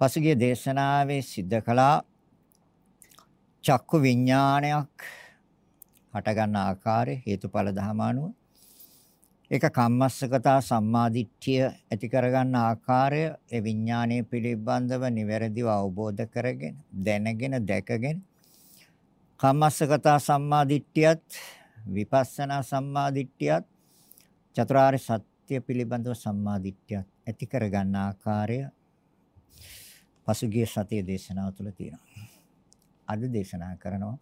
පසුගිය දේශනාවේ සිද්ධ කළා චක්කු විඥානයක් හටගන්න ආකාරය හේතුඵල ධම අනුව. ඒක කම්මස්සකතා සම්මාදිට්ඨිය ඇති කරගන්න ආකාරය ඒ විඥානයේ පිළිබඳව නිවැරදිව අවබෝධ කරගෙන දැනගෙන දැකගෙන කම්මස්සකතා සම්මාදිට්ඨියත් විපස්සනා සම්මාදිට්ඨියත් චතුරාර්ය සත්‍ය පිළිබඳව සම්මාදිට්ඨියත් ඇති කරගන්න ආකාරය පසුගිය සතියේ දේශනාව තුළ තියෙනවා. අද දේශනා කරනවා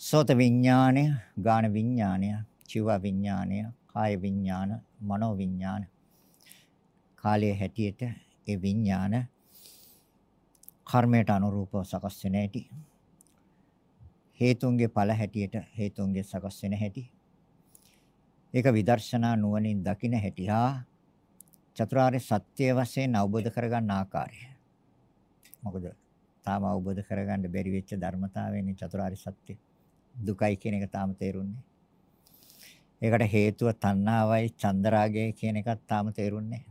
සෝත විඥානය, ගාන විඥානය, චිව විඥානය, කාය විඥාන, මනෝ විඥාන. කාලයේ හැටියට ඒ විඥාන කර්මයට අනුරූපව සකස් වෙන හැටි. හේතුන්ගේ ඵල හැටියට හේතුන්ගේ සකස් වෙන හැටි. ඒක විදර්ශනා නුවණින් දකින හැටි හා චතුරාර්ය සත්‍ය වශයෙන් අවබෝධ කරගන්න ආකාරය. මොකද තාම අවබෝධ කරගන්න බැරි වෙච්ච ධර්මතාවයනේ චතුරාර්ය සත්‍ය. දුකයි කියන එක තාම තේරුන්නේ. ඒකට හේතුව තණ්හාවයි චන්දරාගය කියන එකත් තාම තේරුන්නේ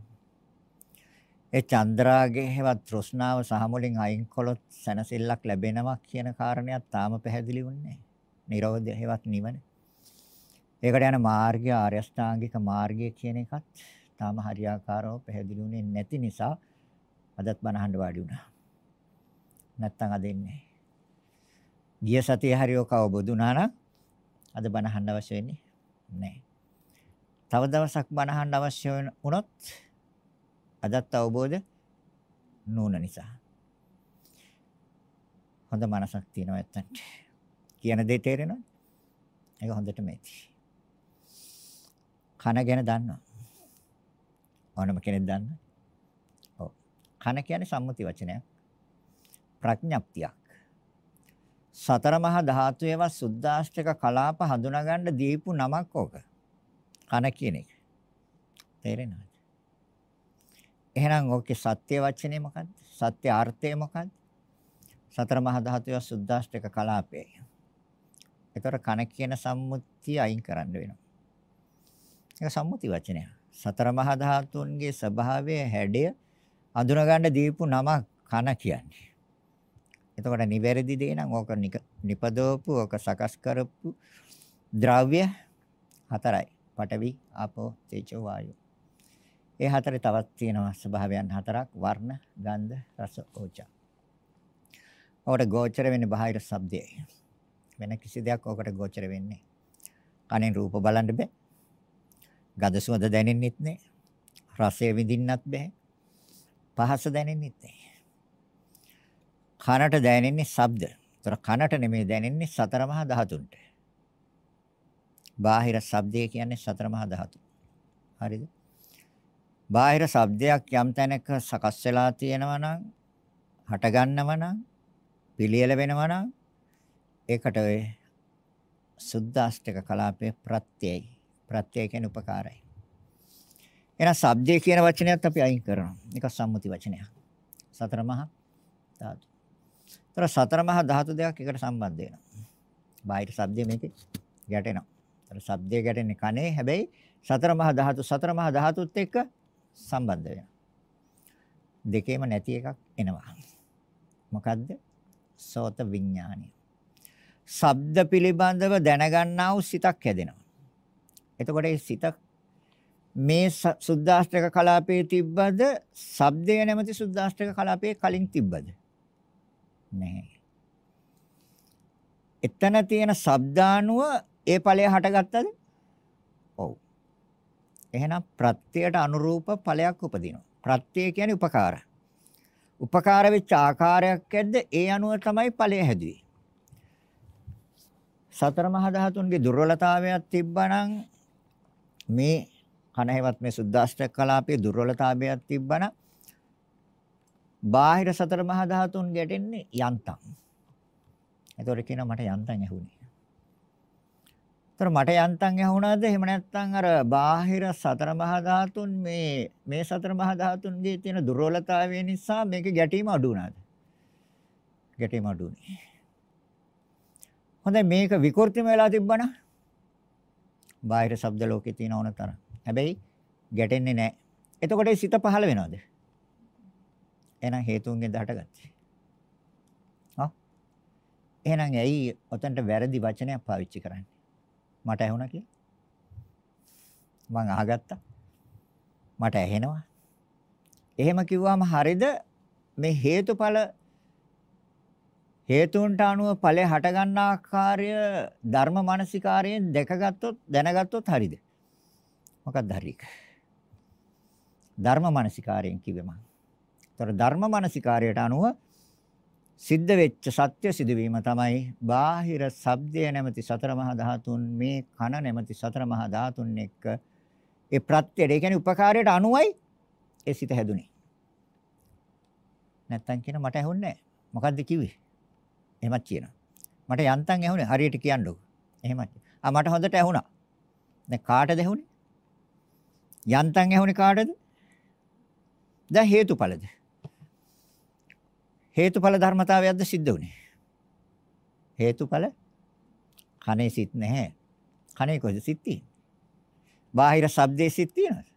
ඒ චන්දරාගයේ හෙවත් තෘෂ්ණාව සහ මුලින් අයින් කළොත් සැනසෙල්ලක් ලැබෙනවා කියන කාරණයක් තාම පැහැදිලි වුණේ නිරෝධය හෙවත් නිවන. ඒකට යන මාර්ගය ආර්ය අෂ්ටාංගික මාර්ගය කියන එකත් තාම හරියාකාරව පැහැදිලි වුණේ නැති නිසා අදත් බනහඬ වාඩි වුණා. නැත්තම් අද ඉන්නේ. ගිය සතියේ හරි ඔක අවබෝධ වුණා නම් අද බණ අහන්න අවශ්‍ය වෙන්නේ නැහැ. තව දවසක් බණ අහන්න අවශ්‍ය වුණොත් අදත් අවබෝධ නුන නිසා. හොඳ මනසක් තියෙනවා ඇත්තට. කියන දේ තේරෙනවද? ඒක හොඳටම ඇති. කන ගැන දන්නවා. ඕනම කෙනෙක් දන්නා. ඔව්. කන කියන්නේ සම්මුති වචනයක්. ප්‍රඥප්තියක්. සතර මහා ධාතුයේවත් සුද්දාෂ්ටක කලාප හඳුනාගන්න දීපු නමක් ඕක. කන කියන එක. තේරෙනවද? එහෙනම් ඕකේ සත්‍ය වචනේ මොකද්ද? සත්‍ය අර්ථය මොකද්ද? සතර මහා ධාතුවේ සුද්දාෂ්ටක කලාපය. ඒතර කන කියන සම්මුතිය අයින් කරන්න වෙනවා. ඒක සම්මුති වචනයක්. සතර මහා ධාතුන්ගේ ස්වභාවය හැඩය අඳුනගන්න දීපු නමක් කන කියන්නේ. එතකොට නිවැරදි දේ නම් ඕක නිපදවපු ඕක සකස් කරපු ද්‍රව්‍ය හතරයි. පඨවි, ආපෝ, තේජෝ, වායෝ. ඒ හතරේ තවත් තියෙනවා ස්වභාවයන් හතරක් වර්ණ, ගන්ධ, රස, ඕජා. ඔකට ගෝචර වෙන්නේ බාහිර ශබ්දයයි. වෙන කිසි දෙයක් ඔකට ගෝචර වෙන්නේ. කනෙන් රූප බලන්න බෑ. ගඳ සුවඳ දැනෙන්නෙත් නෑ. රසය විඳින්නත් බෑ. පහස දැනෙන්නෙත් නෑ. කනට දැනෙන්නේ ශබ්ද. ඒතර කනට නෙමෙයි දැනෙන්නේ සතර මහා ධාතුන්ට. බාහිර ශබ්දය කියන්නේ සතර මහා ධාතු. හරිද? බාහිර ශබ්දයක් යම් තැනක සකස් වෙලා තියෙනවා නම් හට ගන්නව නම් පිළියෙල වෙනවා නම් ඒකට ඔය සුද්දාෂ්ටක කලාපයේ ප්‍රත්‍යයයි. ප්‍රත්‍යය කියන්නේ උපකාරයි. එහෙනම් ශබ්දය කියන වචනයත් අපි අයින් කරනවා. ඒක සම්මුති වචනයක්. සතර මහා ධාතු. ඒතර සතර මහා ධාතු දෙකක් එකට සම්බන්ධ වෙනවා. බාහිර ශබ්දය මේකේ ගැටෙනවා. ඒතර ශබ්දය ගැටෙන්නේ කනේ. හැබැයි සතර මහා ධාතු සතර මහා ධාතුත් එක්ක සම්බන්ධ වෙනවා. දෙකේම නැති එකක් එනවා. මොකද්ද? සෝත විඥානය. ශබ්ද පිළිබඳව දැනගන්නා වූ සිතක් හැදෙනවා. එතකොට ඒ සිත මේ සුද්දාෂ්ටක කලාපයේ තිබ්බද? ශබ්දය නැමැති සුද්දාෂ්ටක කලාපයේ කලින් තිබ්බද? නැහැ. එතන තියෙන ශබ්දානුව ඒ ඵලය හටගත්තද? ඔව්. එහෙනම් ප්‍රත්‍යයට අනුරූප ඵලයක් උපදිනවා. ප්‍රත්‍ය කියන්නේ උපකාර. උපකාර වෙච්ච ආකාරයක් ඇද්ද ඒ අනුව තමයි ඵලය හැදුවේ. සතර මහා ධාතුන්ගේ දුර්වලතාවයක් තිබ්බනම් මේ කණහෙවත් මේ සුද්දාෂ්ටක කලාපයේ දුර්වලතාවයක් තිබ්බනම් බාහිර සතර මහා ධාතුන් ගැටෙන්නේ යන්තම්. එතකොට කියනවා මට යන්තම් ඇහුනේ. ඒතර මට යන්තම් ඇහුණාද එහෙම නැත්නම් අර බාහිර සතර මහා ධාතුන් මේ මේ සතර මහා ධාතුන්ගේ තියෙන දුර්වලතාවය නිසා මේක ගැටීම අඩු වුණාද? ගැටීම අඩුනේ. හොඳයි මේක විකෘතිම වෙලා තිබ්බනම් බාහිර ශබ්ද ලෝකේ තියෙන ඕන තරම්. හැබැයි ගැටෙන්නේ නැහැ. එතකොට සිත පහළ වෙනවද? එහෙනම් හේතුන්ගෙන් දහටගත්තේ. ආ. එහෙනම් ඇයි ඔතනට වැරදි වචනයක් පාවිච්චි කරන්නේ? මට ඇහුණා කියලා. මං අහගත්තා. මට ඇහෙනවා. එහෙම කිව්වම හරියද මේ හේතුඵල හේතුන්ට අනුව ඵලය හට ගන්න ආකාරය ධර්ම මානසිකාරයෙන් දැකගත්තොත් දැනගත්තොත් හරියද? මොකක්ද හරියක? ධර්ම මානසිකාරයෙන් කිව්වේ මම. ඒතර ධර්ම මානසිකාරයට අනුව සිද්ධ වෙච්ච සත්‍ය සිදුවීම තමයි බාහිර ශබ්දය නැමැති සතර මහා ධාතුන් මේ කන නැමැති සතර මහා ධාතුන් එක්ක ඒ ප්‍රත්‍යයට ඒ කියන්නේ උපකාරයට අනුවයි ඒ සිත හැදුනේ. නැත්තම් කියන මට ඇහුන්නේ නැහැ. මොකද්ද කිව්වේ? එහෙමත් කියනවා. මට යන්තම් ඇහුනේ හරියට කියන්නකෝ. එහෙමත්. ආ මට හොඳට ඇහුණා. දැන් කාටද ඇහුනේ? යන්තම් ඇහුනේ කාටද? දැන් හේතුඵලද? හේතුඵල ධර්මතාවයක්ද සිද්ධ වුනේ? හේතුඵල කනේ සිත් නැහැ. කනේ කොහෙද සිත් තියෙන්නේ? බාහිර ශබ්දේ සිත් තියෙනවද?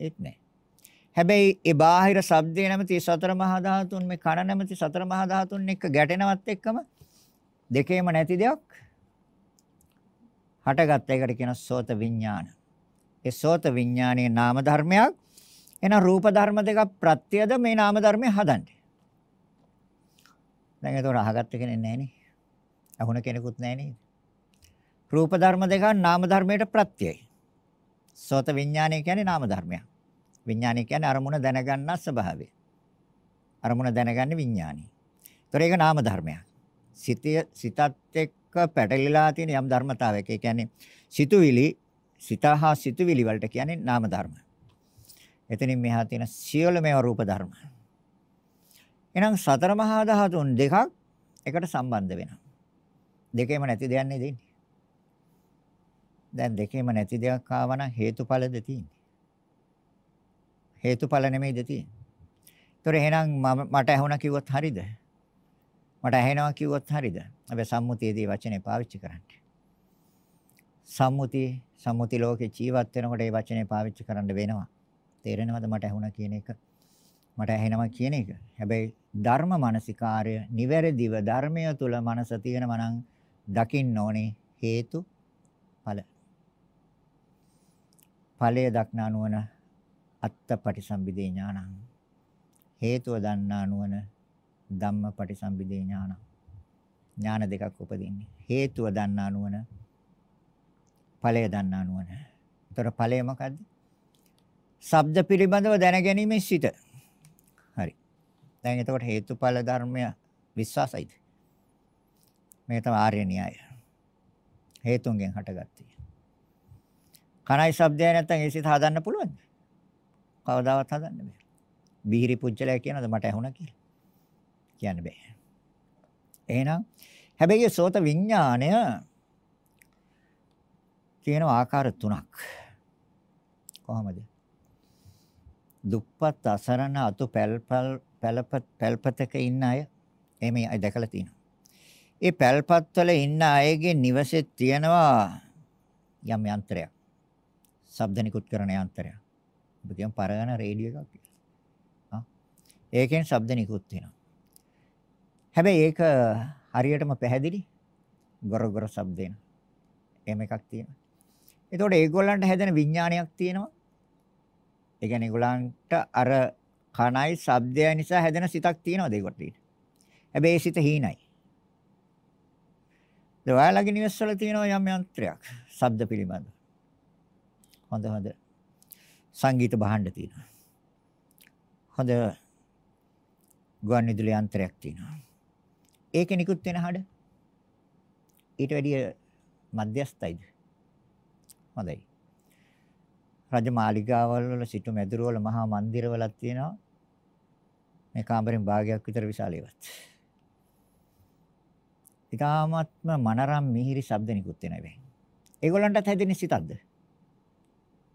ඒත් නැහැ. හැබැයි ඒ බාහිර ශබ්දේ නැමැති සතර මහා ධාතුන් මේ කන නැමැති සතර මහා ධාතුන් එක්ක ගැටෙනවත් එක්කම දෙකේම නැති දෙයක් හටගත් එකට කියන සෝත විඥාන. ඒ සෝත විඥානයේ නාම ධර්මයක් එන රූප ධර්ම දෙකක් ප්‍රත්‍යද මේ නාම ධර්මය හදන්නේ. දැන් ඒතොර අහගත්ත කෙනෙක් නැහැ නේ. අහුණ කෙනෙකුත් නැහැ නේද? රූප ධර්ම දෙකක් නාම ධර්මයට ප්‍රත්‍යයයි. සෝත විඥානය කියන්නේ නාම ධර්මයක්. විඥානය කියන්නේ අරමුණ දැනගන්න ස්වභාවය. අරමුණ දැනගන්නේ විඥානි. ඒතොර ඒක නාම ධර්මයක්. සිතය සිතත් එක්ක පැටලිලා තියෙන යම් ධර්මතාවයක්. ඒ කියන්නේ සිතුවිලි සිතහා සිතුවිලි වලට කියන්නේ නාම ධර්ම. එතනින් මෙහා තියෙන සියලුම රූප ධර්ම. එහෙනම් සතර මහා ධාතුන් දෙකක් එකට සම්බන්ධ වෙනවා. දෙකේම නැති දෙයක් නේ දෙන්නේ. දැන් දෙකේම නැති දෙයක් ආවනම් හේතුඵලද තියෙන්නේ. හේතුඵල නෙමෙයිද තියෙන්නේ. ඒතොර එහෙනම් මට ඇහුණා කිව්වොත් හරියද? මට ඇහෙනවා කිව්වොත් හරියද? අපි සම්මුතියේදී වචනේ පාවිච්චි කරන්නේ. සම්මුති සම්මුති ලෝකේ ජීවත් වෙනකොට මේ වචනේ පාවිච්චි කරන්න වෙනවා. තේරෙනවද මට ඇහුණා කියන එක? මට ඇහෙනවා කියන එක. හැබැයි ධර්ම මානසිකාර්ය නිවැරදිව ධර්මය තුල මනස තියෙනවා නම් දකින්න ඕනේ හේතු ඵල. ඵලය දක්නා නුවණ අත්තපටිසම්භිදේ ඥානං. හේතුව දන්නා නුවණ ධම්මපටිසම්භිදේ ඥානං. ඥාන දෙකක් උපදින්නේ. හේතුව දන්නා නුවණ ඵලය දන්නා නුවණ. ඒතර ඵලය මොකද්ද? ශබ්ද පිළිබඳව දැනගැනීමේ සිට දැන් එතකොට හේතුඵල ධර්මය විශ්වාසයිද? මේක තමයි ආර්ය න්‍යාය. හේතුන්ගෙන් හටගත්තේ. කණයි ශබ්දය නැත්තම් ඒ සිත හදන්න පුළුවන්ද? කවදාවත් හදන්න බෑ. බිහිරි පුජ්‍යලයා කියනද මට ඇහුණා කියලා? කියන්න බෑ. එහෙනම් හැබැයි සෝත විඥාණය තියෙන ආකාර තුනක්. කොහොමද? දුප්පත් අසරණ අතු පැල්පල් පැලපත් පැල්පතක ඉන්න අය එහෙම අය දැකලා තියෙනවා. ඒ පැල්පත්වල ඉන්න අයගේ නිවසේ තියෙනවා යම් යන්ත්‍රයක්. ශබ්ද නිකුත් කරන යන්ත්‍රයක්. අපි කියමු පරගන රේඩියෝ එකක් කියලා. ආ. ඒකෙන් ශබ්ද නිකුත් වෙනවා. හැබැයි ඒක හරියටම පැහැදිලි ගොර ගොර ශබ්ද එන. එහෙම එකක් තියෙනවා. එතකොට ඒගොල්ලන්ට හැදෙන විඥානයක් තියෙනවා. ඒ කියන්නේ ඒගොල්ලන්ට අර කණයි ශබ්දය නිසා හැදෙන සිතක් තියෙනවද ඒකට? හැබැයි ඒ සිත හීනයි. ඔයාලගේ නිවස්වල තියෙනවා යම් යන්ත්‍රයක් ශබ්ද පිළිබඳ. හොඳ හොඳ සංගීත භාණ්ඩ තියෙනවා. හොඳ ගුවන් විදුලි යන්ත්‍රයක් තියෙනවා. ඒකේ නිකුත් වෙන හඩ ඊට වැඩිය මධ්‍යස්ථයිද? හොඳයි. රජ මාලිගාවල් වල සිටු මැදුරු වල මහා මන්දිරවලක් තියෙනවා. මේ කාමරෙන් භාගයක් විතර විශාල ඒවත්. ඊටාත්ම මනරම් මිහිරි ශබ්ද නිකුත් වෙනවා වෙයි. ඒගොල්ලන්ටත් හැදෙන්නේ සිතක්ද?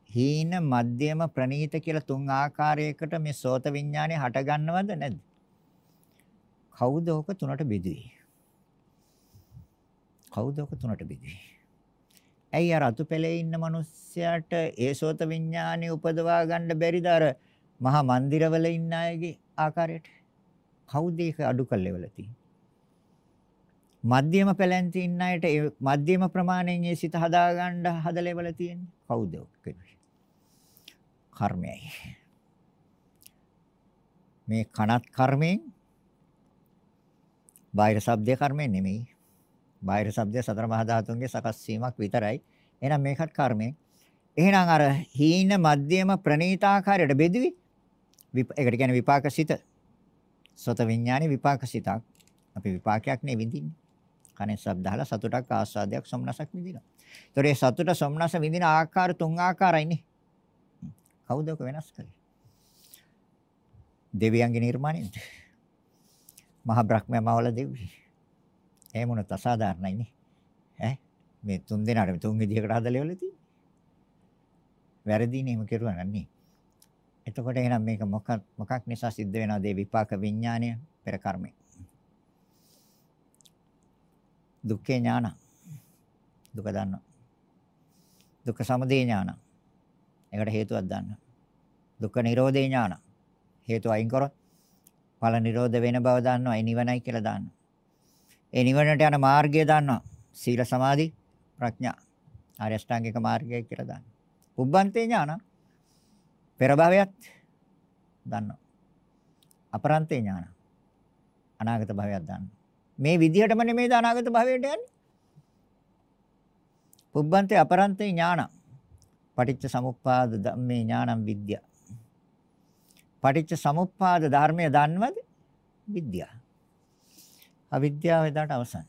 හීන මධ්‍යම ප්‍රනීත කියලා තුන් ආකාරයකට මේ සෝත විඥානය හට ගන්නවද නැද්ද? කවුද ඔක තුනට බෙදුවේ? කවුද ඔක තුනට බෙදුවේ? ඇයි අර අතුපැලේ ඉන්න මිනිස්සයාට ඒසෝත විඥානෙ උපදවා ගන්න බැරිද අර මහා මන්දිරවල ඉන්න අයගේ ආකාරයට කවුද ඒක අඩු කළේවල තියෙන්නේ? මධ්‍යම පැලැන්ති ඉන්න අයට ඒ මධ්‍යම ප්‍රමාණයෙන් ඒ සිත හදාගන්න හදලේවල තියෙන්නේ කවුද ඔක්කොම? කර්මයයි. මේ කනත් කර්මයෙන් බාහිර ශබ්දය කර්මයෙන් නෙමෙයි. බාහිර ශබ්දය සතර මහා ධාතුන්ගේ සකස් වීමක් විතරයි. එහෙනම් මේකත් කර්මයෙන්. එහෙනම් අර හීන මධ්‍යම ප්‍රණීතාකාරයට බෙදුවි. ඒකට කියන්නේ විපාක සිත. සෝත විඥානේ විපාක සිතක්. අපි විපාකයක් නේ විඳින්නේ. කනේ ශබ්දහලා සතුටක් ආස්වාදයක් සොම්නසක් විඳිනවා. ඒතොර ඒ සතුට සොම්නස විඳින ආකාර තුන් ආකාරයිනේ. කවුද ඔක වෙනස් කරේ? දෙවියන්ගේ නිර්මාණයද? මහා බ්‍රහ්මයාමවල දෙවි. එහෙම උනත් අසාධාරණයිනේ. ඈ මේ තුන් දෙනාට තුන් විදිහකට හදලා ඉවල තියෙන්නේ. වැරදිනේ එහෙම කෙරුවා නන්නේ. එතකොට එහෙනම් මේක මොකක් මොකක් නිසා සිද්ධ වෙනවද මේ විපාක විඥානය පෙර කර්මය? දුක්ඛේ ඥාන. දුක දන්නවා. දුක්ඛ සමුදය ඥාන. ඒකට හේතුවක් දන්නවා. දුක්ඛ නිරෝධේ ඥාන. හේතු අයින් කරොත් ඵල නිරෝධ වෙන බව දන්නවා. ඒ නිවනයි කියලා දන්නවා. ඒ නිවනට යන මාර්ගය දන්නවා. සීල සමාධි ප්‍රඥා. ආර්ය අෂ්ටාංගික මාර්ගය කියලා දන්නවා. උබ්බන්තේ ඥාන. පෙර භවයත් දන්නවා. අපරන්තේ ඥාන. අනාගත භවයක් දන්නවා. මේ විදිහටම නෙමෙයි අනාගත භවයට යන්නේ. පුබ්බන්තේ අපරන්තේ ඥාන. පටිච්ච සමුප්පාද ධම්මේ ඥානං විද්‍යා. පටිච්ච සමුප්පාද ධර්මය දන්නවද? විද්‍යාව. අවිද්‍යාව එදාට අවසන්.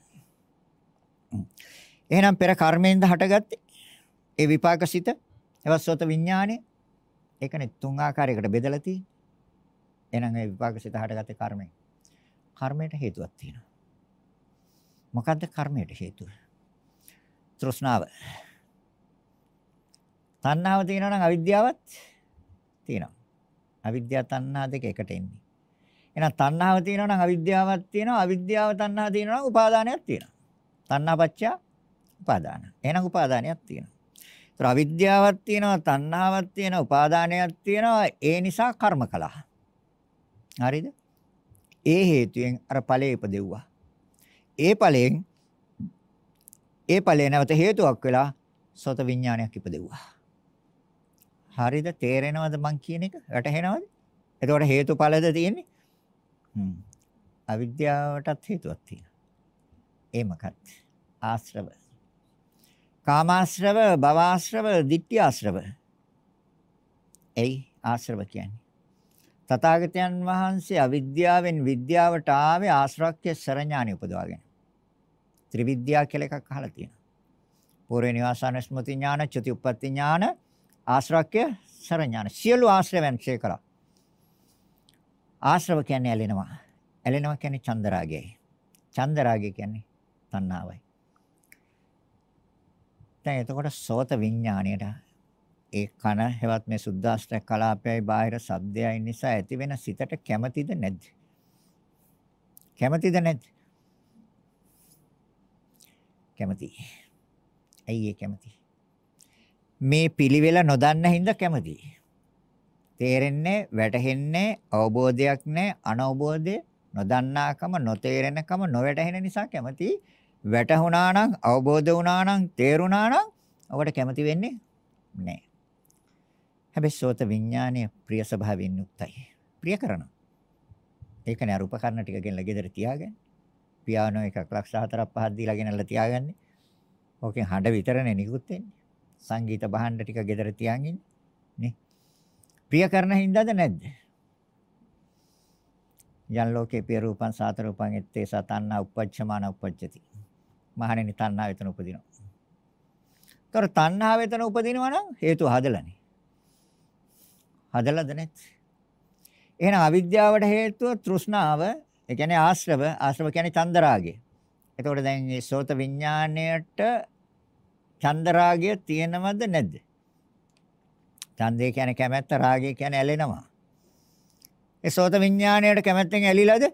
එහෙනම් පෙර කර්මයෙන්ද හටගත්තේ ඒ විපාකසිත එවස්සෝත විඥානය ඒකනේ තුන් ආකාරයකට බෙදලා තියෙන්නේ. එහෙනම් ඒ විපාකසිත හටගත්තේ කර්මයෙන්. කර්මයට හේතුවක් තියෙනවා. මොකද්ද කර්මයට හේතුව? තෘෂ්ණාව. තණ්හාව තියෙනවා නම් අවිද්‍යාවත් තියෙනවා. අවිද්‍යාව තණ්හා දෙක එකට එන්නේ. එහෙනම් තණ්හාව තියෙනවා නම් අවිද්‍යාවක් තියෙනවා. අවිද්‍යාව තණ්හා තියෙනවා නම් උපාදානයක් තියෙනවා. තණ්හාපච්චය උපාදාන. එහෙනම් උපාදානයක් තියෙනවා. ඒතර අවිද්‍යාවක් තියෙනවා, තණ්හාවක් තියෙනවා, උපාදානයක් තියෙනවා. ඒ නිසා කර්ම කළා. හරිද? ඒ හේතුයෙන් අර ඵලයේ ඉපදෙව්වා. ඒ ඵලයෙන් ඒ ඵලේ නැවත හේතුවක් වෙලා සෝත විඥානයක් ඉපදෙව්වා. හරිද? තේරෙනවද මං කියන එක? වැටහෙනවද? එතකොට හේතුඵලද තියෙන්නේ? හ්ම්. අවිද්‍යාවටත් හේතුවක් තියෙනවා. ඒ මොකක්ද? ආශ්‍රව. කාමාශ්‍රව, භවආශ්‍රව, ditthිආශ්‍රව. එයි ආශ්‍රව කියන්නේ. තථාගතයන් වහන්සේ අවිද්‍යාවෙන් විද්‍යාවට ආවේ ආශ්‍රවක්‍ය සරඥානෙ උපදවාගෙන. ත්‍රිවිද්‍යා කියලා එකක් අහලා තියෙනවා. පූර්ව නිවාසාන ස්මෘති ඥාන, චුති උප්පත්ති ඥාන, ආශ්‍රවක්‍ය සර ඥාන. සියලු ආශ්‍රවයන් ක්ෂය කළා. ආශ්‍රව කියන්නේ ඇලෙනවා. ඇලෙනවා කියන්නේ චන්දරාගයයි. චන්දරාගය කියන්නේ තණ්හාවයි. දැන් එතකොට සෝත විඥාණයට ඒ කන හෙවත් මේ සුද්දාස්ත්‍ර කලාපයයි බාහිර ශබ්දයයි නිසා ඇති වෙන සිතට කැමතිද නැද්ද? කැමතිද නැද්ද? කැමති. ඇයි ඒ කැමති? මේ පිළිවෙල නොදන්න හින්දා කැමති. තේරෙන්නේ වැටහෙන්නේ අවබෝධයක් නැහැ අනවබෝධය නොදන්නාකම නොතේරෙනකම නොවැටහෙන නිසා කැමති. වැටහුණා නම් අවබෝධ වුණා නම් තේරුණා නම් ඔකට කැමති වෙන්නේ නැහැ. හැබැයි සෝත විඥානය ප්‍රිය ස්වභාවයෙන් යුක්තයි. ප්‍රිය කරනවා. ඒකනේ අර උපකරණ ටික ගෙනලා ගෙදර තියාගන්න. පියානෝ එකක් ලක්ෂ 4ක් 5ක් දීලා ගෙනල්ලා තියාගන්නේ. ඕකෙන් හඬ විතරනේ නිකුත් වෙන්නේ. සංගීත භාණ්ඩ ටික ගෙදර තියන් ඉන්නේ. නේ? ප්‍රිය කරන හින්දාද නැද්ද? යන් ලෝකේ පිය රූපං සාත රූපං එත්තේ සතන්නා උපච්චමාන උපච්චති. මහණෙනි තණ්හාව එතන උපදිනවා. ତොර තණ්හාව එතන උපදිනවා නම් හේතුව හදලානේ. හදලාද නැත්? එහෙනම් අවිද්‍යාවට හේතුව තෘෂ්ණාව ඒ කියන්නේ ආශ්‍රව ආශ්‍රව කියන්නේ චන්දරාගය. එතකොට දැන් මේ සෝත විඥාණයට චන්දරාගය තියෙනවද නැද්ද? ඡන්දය කියන්නේ කැමැත්ත රාගය කියන්නේ ඇලෙනවා. ඒ සෝත විඥාණයට කැමැත්තෙන් ඇලිලාද?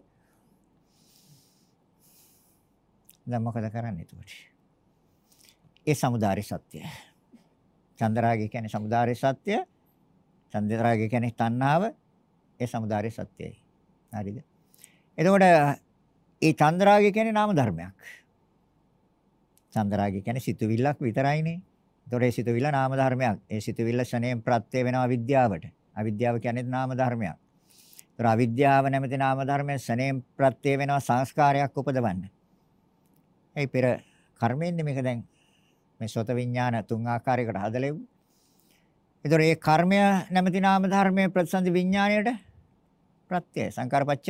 දැන් මොකද කරන්නේ එතකොට? ඒ samudāri සත්‍යය. චන්දරාගය කියන්නේ samudāri සත්‍ය. චන්දරාගය කියන්නේ තණ්හාව. ඒ samudāri සත්‍යයි. හරිද? එතකොට ඒ චන්ද්‍රාගය කියන්නේ නාම ධර්මයක්. චන්ද්‍රාගය කියන්නේ සිතුවිල්ලක් විතරයිනේ. එතකොට ඒ සිතුවිල්ල නාම ධර්මයක්. ඒ සිතුවිල්ල ශණයෙන් ප්‍රත්‍ය වෙනවා විද්‍යාවට. අවිද්‍යාව කියන්නේ නාම ධර්මයක්. ඒතර අවිද්‍යාව නැමැති නාම ධර්මයෙන් ශණයෙන් ප්‍රත්‍ය වෙනවා සංස්කාරයක් උපදවන්න. ඒ පෙර කර්මයෙන්නේ මේක දැන් මේ සෝත විඥාන තුන් ආකාරයකට හදලෙව්. ඒතර ඒ කර්මය නැමැති නාම ධර්මයේ ප්‍රතිසන්දි විඥාණයට ප්‍රත්‍යය සංකාරපච්ච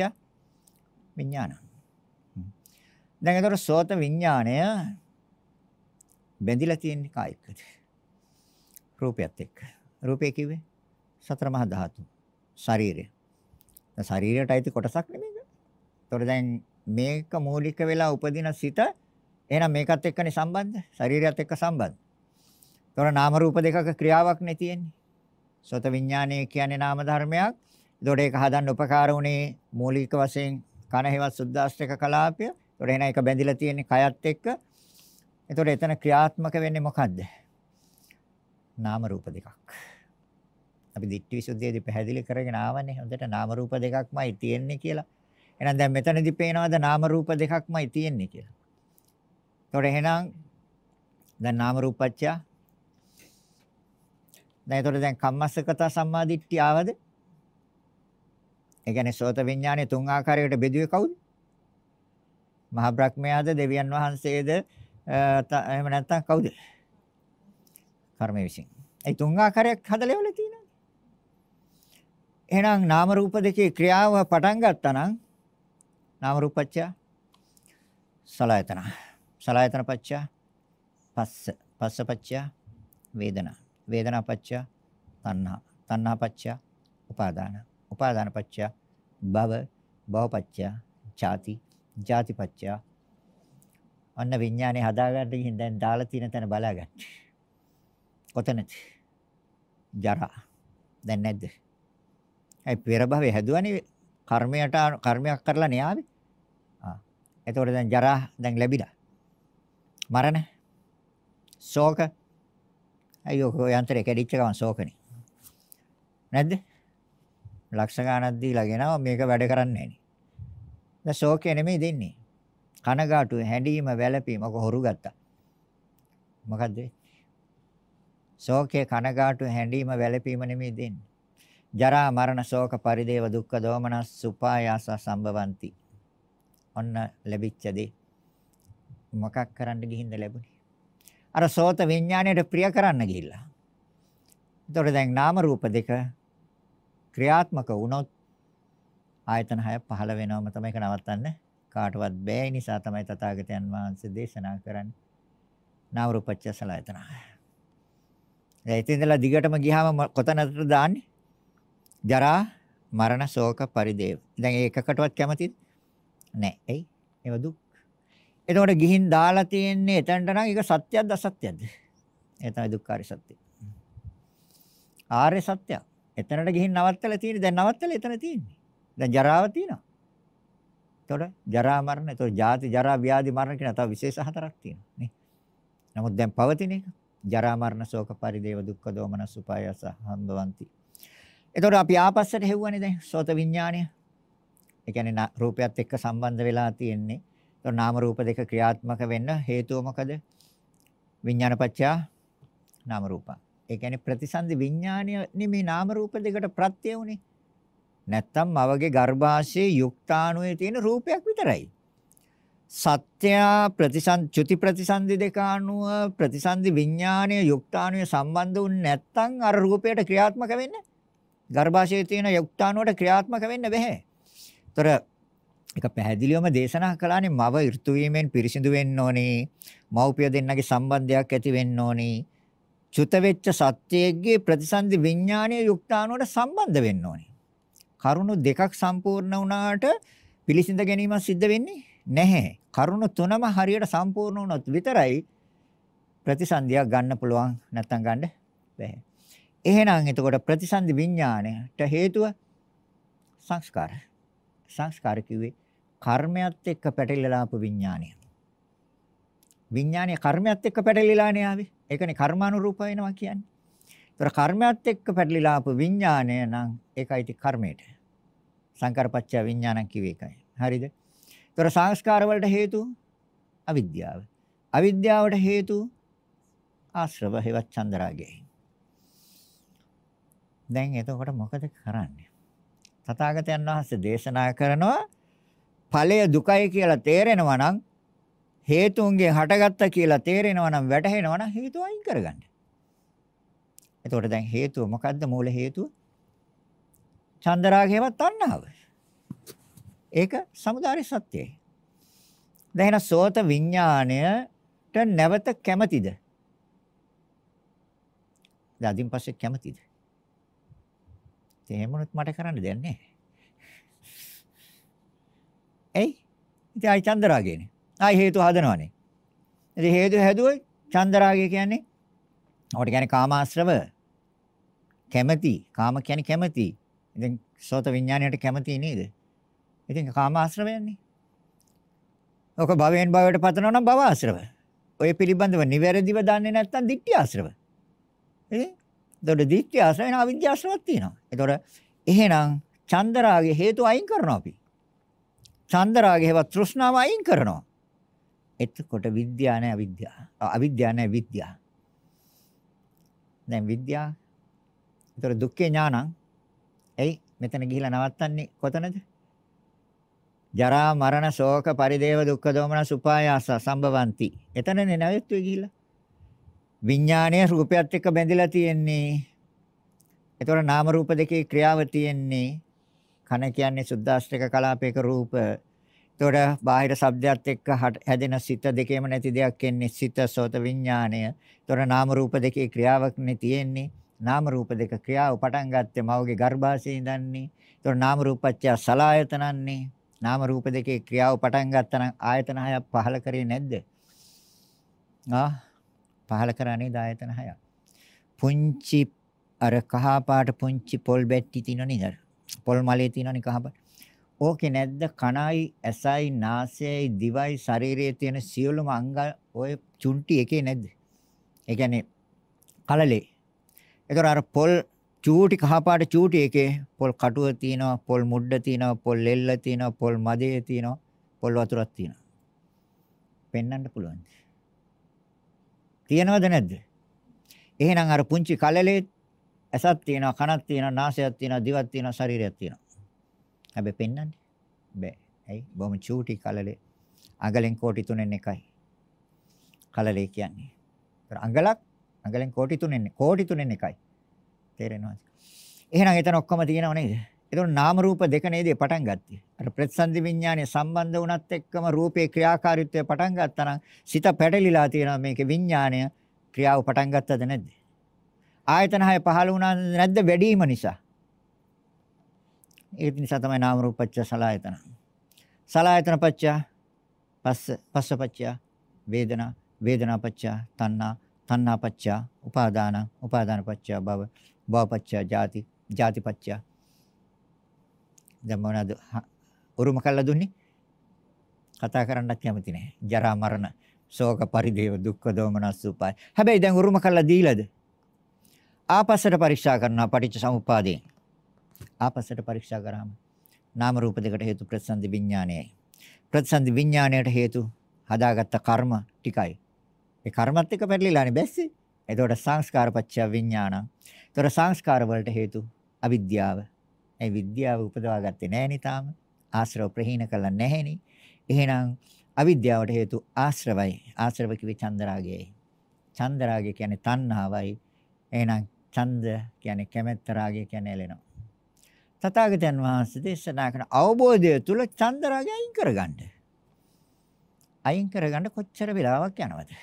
විඥාන. දැන් ඒතර සෝත විඥාණය බැඳිලා තියෙන්නේ කායිකද? රූපයත් එක්ක. රූපය කිව්වේ සතර මහා ධාතු. ශරීරය. දැන් ශරීරයට අයිති කොටසක් නෙමෙයිද? ඒතකොට දැන් මේක මූලික වෙලා උපදින සිත එහෙනම් මේකත් එක්කනේ සම්බන්ධ. ශරීරයත් එක්ක සම්බන්ධ. ඒතකොට නාම රූප දෙකක ක්‍රියාවක් නේ තියෙන්නේ. සෝත විඥානය කියන්නේ නාම ධර්මයක්. ඒතකොට ඒක හදන්න උපකාර වුණේ මූලික වශයෙන් කන හේවත් සුද්දාස්ත්‍රික කලාපය. ඒතකොට එහෙනම් ඒක බැඳිලා තියෙන්නේ කයත් එක්ක. ඒතකොට එතන ක්‍රියාත්මක වෙන්නේ මොකද්ද? නාම රූප දෙකක්. අපි දිට්ඨි විසුද්ධියේදී පැහැදිලි කරගෙන ආවනේ හොඳට නාම රූප දෙකක්මයි තියෙන්නේ කියලා. එහෙනම් දැන් මෙතනදී පේනවාද නාම රූප දෙකක්මයි තියෙන්නේ කියලා. ඒතකොට එහෙනම් දැන් නාම රූපච්චය දැන් ඒතකොට දැන් කම්මස්සකත සම්මාදිට්ඨිය ආවද? ඒ කියන්නේ සෝත විඥානේ තුන් ආකාරයකට බෙදුවේ කවුද? මහා බ්‍රහ්මයාද දෙවියන් වහන්සේද එහෙම නැත්නම් කවුද? කර්ම විසින්. ඒ තුන් ආකාරයක් හදලා ඉවල තියෙනවා. එහෙනම් නාම රූප දෙකේ ක්‍රියාව පටන් ගත්තා නම් නාම රූපච්චය සලආයතන. සලආයතන පච්චය පස්ස. පස්ස පච්චය වේදනා. වේදනා පච්චය තණ්හා. තණ්හා පච්චය උපාදාන. උපාදාන පච්චය භව. භව පච්චය ජාති. ජාති පච්චය අන්න විඥානේ හදාගන්න ගිහින් දැන් දාලා තියෙන තැන බලාගන්න. කොතනද? ජරා. දැන් නැද්ද? ඒ පෙර භවයේ හැදුවනේ කර්මයට කර්මයක් කරලා නේ ආවේ. ආ. එතකොට දැන් ජරා දැන් ලැබිලා. මරණ. ශෝක. අයියෝ ඔය යන්ත්‍රය කැඩිච්ච ගමන් ශෝකනේ. නැද්ද? ලක්ෂ ගාණක් දීලා ගෙනාව මේක වැඩ කරන්නේ නැහැ. දැන් ශෝකය නෙමෙයි දෙන්නේ. කනගාටු හැඬීම වැළපීම ඔක හොරු ගත්තා. මොකද්ද? ශෝකේ කනගාටු හැඬීම වැළපීම නෙමෙයි දෙන්නේ. ජරා මරණ ශෝක පරිදේව දුක්ඛ දෝමනස් සුපායාස සම්භවಂತಿ. ඔන්න ලැබිච්ච දේ. මොකක් කරන්න ගිහින්ද ලැබුණේ? අර සෝත විඥාණයට ප්‍රිය කරන්න ගිහිල්ලා. එතකොට දැන් නාම රූප දෙක ක්‍රියාත්මක වුණොත් ආයතන හය පහළ වෙනවම තමයි ඒක නවත්තන්න කාටවත් බෑ නිසා තමයි තථාගතයන් වහන්සේ දේශනා කරන්නේ. නාම රූපච්ච සලආයතන. දැන් ඉතින්දලා දිගටම ගියාම කොතනටද දාන්නේ? ජරා මරණ ශෝක පරිදේව. දැන් ඒකකටවත් කැමතිද? නැහැ. එයි. ඒව දුක්. එතකොට ගිහින් දාලා තියෙන්නේ එතනට නම් ඒක සත්‍යයක්ද අසත්‍යයක්ද? ඒ තමයි දුක්ඛාරය සත්‍යය. ආර්ය සත්‍යය. එතනට ගිහින් නවත්තලා තියෙන්නේ දැන් නවත්තලා එතන තියෙන්නේ. දැන් ජරාව තියෙනවා. එතකොට ජරා මරණ, එතකොට ජාති ජරා ව්‍යාධි මරණ කියන තව විශේෂ හතරක් තියෙනවා නේ. නමුත් දැන් පවතින එක ජරා මරණ ශෝක පරිදේව දුක්ඛ දෝමනස් උපායස හම්බවಂತಿ. එතකොට අපි ආපස්සට හෙව්වනේ දැන් සෝත විඥාණය. ඒ කියන්නේ රූපයත් එක්ක සම්බන්ධ වෙලා තියෙන්නේ. එතකොට නාම රූප දෙක ක්‍රියාත්මක වෙන්න හේතුව මොකද? විඥානපච්චා නාම රූප. ඒ කියන්නේ ප්‍රතිසන්දි විඥාණය නෙමේ නාම රූප දෙකට ප්‍රත්‍ය උනේ. නැත්තම් මවගේ ගර්භාෂයේ යුක්තාණුවේ තියෙන රූපයක් විතරයි. සත්‍ය ප්‍රතිසන් චුති ප්‍රතිසන්දි දෙක අනුව ප්‍රතිසන්දි විඥානීය යුක්තාණුවේ සම්බන්ධ වුනේ නැත්තම් අර රූපයට ක්‍රියාත්මක වෙන්නේ ගර්භාෂයේ තියෙන යුක්තාණුවට ක්‍රියාත්මක වෙන්න බෑ. ତොර ඒක පැහැදිලිවම දේශනා කළානේ මව ඍතු වීමෙන් පිරිසිදු වෙන්න ඕනේ. මව්පිය දෙන්නගේ සම්බන්ධයක් ඇති වෙන්න ඕනේ. චුත වෙච්ච සත්‍යයේ ප්‍රතිසන්දි විඥානීය යුක්තාණුවට සම්බන්ධ වෙන්න ඕනේ. කරුණු දෙකක් සම්පූර්ණ වුණාට පිළිසිඳ ගැනීමක් සිද්ධ වෙන්නේ නැහැ. කරුණු තුනම හරියට සම්පූර්ණ වුණොත් විතරයි ප්‍රතිසන්දියක් ගන්න පුළුවන් නැත්නම් ගන්න බැහැ. එහෙනම් එතකොට ප්‍රතිසන්දි විඥාණයට හේතුව සංස්කාර. සංස්කාර කිව්වේ කර්මයක් එක්ක පැටලලා ආපු විඥාණය. විඥානීය කර්මයක් එක්ක පැටලිලානේ ආවේ. ඒකනේ කර්මානුරූප වෙනවා කියන්නේ. ඒතර කර්මයක් එක්ක පැටලිලා ආපු විඥාණය නම් ඒකයි ති කර්මයට. සංකාරපච්චය විඥානං කිව්වේ ඒකයි. හරිද? ඒතර සංස්කාර වලට හේතු අවිද්‍යාව. අවිද්‍යාවට හේතු ආශ්‍රව හේවත් චන්දරාගය. දැන් එතකොට මොකද කරන්නේ? තථාගතයන් වහන්සේ දේශනා කරනවා ඵලය දුකයි කියලා තේරෙනවා නම් හේතුන්ගෙන් හටගත්ත කියලා තේරෙනවා නම් වැටහෙනවා නම් හේතු අයින් කරගන්න. එතකොට දැන් හේතුව මොකද්ද මූල හේතුව? චන්දරාගයවත් තණ්හාව. ඒක samudāri සත්‍යයි. දැන් සෝත විඥාණයට නැවත කැමතිද? දැන් අදින් පස්සේ කැමතිද? එහෙමනොත් මට කරන්න දෙයක් නැහැ. එයි ඉතින් ආයි චන්දරාගයනේ. ආයි හේතු හදනවනේ. ඉතින් හේතු හැදුවොත් චන්දරාගය කියන්නේ ඔකට කියන්නේ කාමාශ්‍රව කැමැති. කාම කියන්නේ කැමැති. ඉතින් සෝත විඥාණයට කැමති නේද? ඉතින් කාමාශ්‍රවයන්නේ. ඔක භවයෙන් භවයට පතනවා නම් භව ආශ්‍රව. ඔය පිළිබඳව නිවැරදිව දන්නේ නැත්නම් ditthi ආශ්‍රව. ඉතින් එතකොට ditthi ආශ්‍රව වෙන අවිද්‍යාශ්‍රවක් තියෙනවා. එතකොට එහෙනම් චන්දරාගේ හේතු අයින් කරනවා අපි. චන්දරාගේ හේවත් තෘෂ්ණාව අයින් කරනවා. එතකොට විද්‍යාව නැහැ අවිද්‍යාව. අවිද්‍යාව නැහැ විද්‍යාව. දැන් විද්‍යාව. එතකොට දුක්ඛේ ඥානං. එයි මෙතන ගිහිලා නවත්තන්නේ කොතනද? ජරා මරණ ශෝක පරිදේව දුක්ඛ දෝමන සුපායාස සම්භවಂತಿ. එතනනේ නැවෙත්තුවේ ගිහිලා. විඥානයේ රූපයත් එක්ක බැඳිලා තියෙන්නේ. ඒතොර නාම රූප දෙකේ ක්‍රියාව තියෙන්නේ. කන කියන්නේ සුද්දාස්ත්‍රික කලාපයක රූප. ඒතොර බාහිර ශබ්දයක් එක්ක හැදෙන සිත දෙකේම නැති දෙයක් එන්නේ සිත සෝත විඥානය. ඒතොර නාම රූප දෙකේ ක්‍රියාවක් නේ තියෙන්නේ. නාම රූප දෙක ක්‍රියාව පටන් ගත්තේ මවගේ ගර්භාෂයේ ඉඳන්නේ. ඒතොර නාම රූපච්චය සලායතනන්නේ. නාම රූප දෙකේ ක්‍රියාව පටන් ගත්තා නම් ආයතන හයක් පහල කරේ නැද්ද? ආ පහල කරා නේද ආයතන හයක්. පුංචි අර කහ පාට පුංචි පොල් බැට්ටි තියෙන නේද? පොල් මලේ තියෙනනේ කහ පාට. ඕකේ නැද්ද කණයි ඇසයි නාසයයි දිවයි ශරීරයේ තියෙන සියලුම අංග ඔය චුන්ටි එකේ නැද්ද? ඒ කියන්නේ කලලේ. ඒතර අර පොල් චූටි කහපාට චූටි එකේ පොල් කටුව තියෙනවා, පොල් මුඩ්ඩ තියෙනවා, පොල් එල්ල තියෙනවා, පොල් මදේ තියෙනවා, පොල් වතුරක් තියෙනවා. පෙන්වන්න පුළුවන්. තියනවද නැද්ද? එහෙනම් අර පුංචි කලලේ ඇසක් තියෙනවා, කනක් තියෙනවා, නාසයක් තියෙනවා, දිවක් තියෙනවා, ශරීරයක් තියෙනවා. හැබැයි පෙන්වන්නේ බෑ. ඇයි? බොහොම චූටි කලලේ. අඟලෙන් කෝටි 3න් එකයි. කලලේ කියන්නේ. අඟලක් අඟලෙන් කෝටි 3න් කෝටි 3න් එකයි. තේරෙනවද? එහෙනම් එතන ඔක්කොම තියෙනව නේද? ඒතකොට නාම රූප දෙක නේද පටන් ගත්තේ. අර ප්‍රතිසන්දි විඥානය සම්බන්ධ වුණත් එක්කම රූපේ ක්‍රියාකාරීත්වය පටන් ගත්තා නම් සිත පැටලිලා තියෙනවා මේකේ විඥානය ක්‍රියාව පටන් ගත්තද නැද්ද? ආයතන හය පහළ වුණාද නැද්ද වැඩිම නිසා? ඒ නිසා තමයි නාම රූප පත්‍ය සලායතන. සලායතන පත්‍ය පස්ස පස්ස පත්‍ය වේදනා වේදනා පත්‍ය තණ්හා තණ්හා පත්‍ය උපාදාන උපාදාන පත්‍ය භව භව පත්‍ය ජාති ජාති පත්‍ය. දැන් මොනවද උරුම කළා දුන්නේ? කතා කරන්නත් කැමති නැහැ. ජරා මරණ ශෝක පරිදේව දුක්ඛ දෝමනස් උපාය. හැබැයි දැන් උරුම කළා දීලාද? ආපස්සට පරීක්ෂා කරනවා පටිච්ච සමුප්පාදයෙන්. ආපස්සට පරීක්ෂා කරාම නාම රූප දෙකට හේතු ප්‍රතිසන්දි විඥානයයි. ප්‍රතිසන්දි විඥාණයට හේතු හදාගත්ත කර්ම ටිකයි. ඒ කර්මත් එක්ක පැටලිලානේ බැස්සේ. එතකොට සංස්කාරපච්චය විඥාන. එතකොට සංස්කාර වලට හේතු අවිද්‍යාව. ඒ විද්‍යාව උපදවා ගත්තේ නැහැ තාම. ආශ්‍රව ප්‍රහීන කළා නැහෙනි. එහෙනම් අවිද්‍යාවට හේතු ආශ්‍රවයි. ආශ්‍රව කිවි චන්දරාගයයි. චන්දරාගය කියන්නේ තණ්හාවයි. එහෙනම් ඡන්ද කියන්නේ කැමැත්ත රාගය කියන්නේ එලෙනවා. තථාගතයන් වහන්සේ දේශනා කරන අවබෝධය තුල ඡන්ද රාගය අයින් කරගන්න. අයින් කරගන්න කොච්චර වෙලාවක් යනවද?